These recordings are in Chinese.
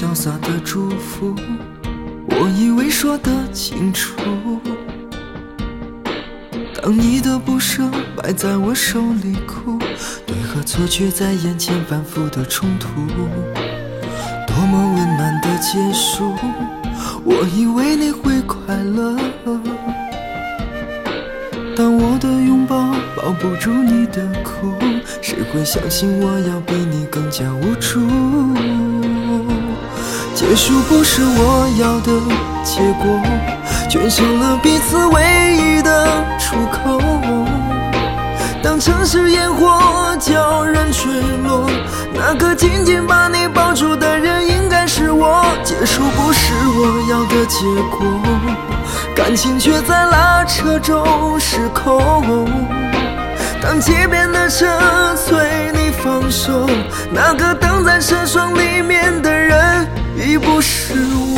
潇洒的祝福，我以为说得清楚。当你的不舍摆在我手里哭，对和错却在眼前反复的冲突。多么温暖的结束，我以为你会快乐。当我的拥抱抱不住你的哭，谁会相信我要比你更加无助？结束不是我要的结果，却成了彼此唯一的出口。当城市烟火叫人坠落，那个紧紧把你抱住的人应该是我。结束不是我要的结果，感情却在拉扯中失控。当街边的车催你放手，那个等在车窗里面的不是我。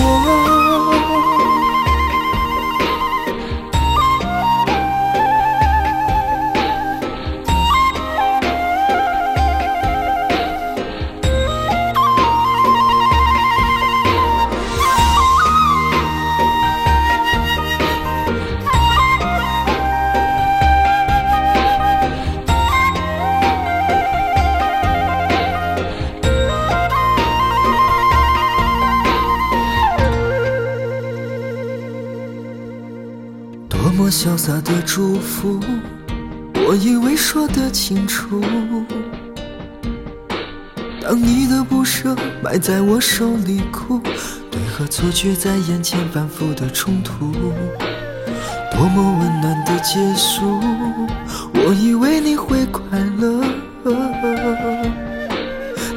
多么潇洒的祝福，我以为说得清楚。当你的不舍埋在我手里哭，对和错却在眼前反复的冲突。多么温暖的结束，我以为你会快乐。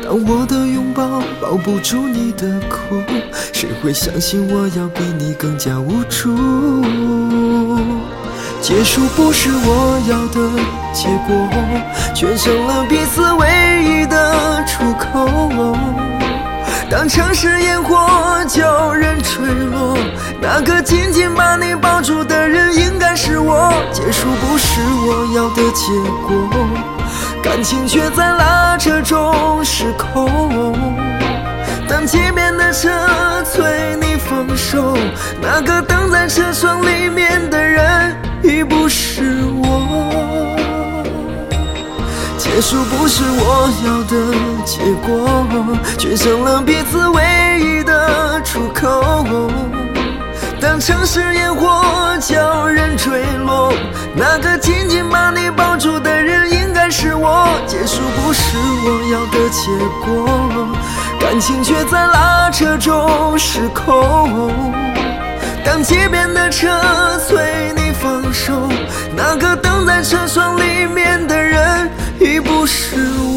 当我的拥抱抱不住你的哭，谁会相信我要比你更加无助？结束不是我要的结果，却成了彼此唯一的出口。当城市烟火叫人坠落，那个紧紧把你抱住的人应该是我。结束不是我要的结果，感情却在拉扯中失控。那个等在车窗里面的人已不是我。结束不是我要的结果，却成了彼此唯一的出口。当城市烟火叫人坠落，那个紧紧把你抱住的人应该是我。结束不是我要的结果，感情却在拉扯中失控。当街边的车催你放手，那个等在车窗里面的人已不是我。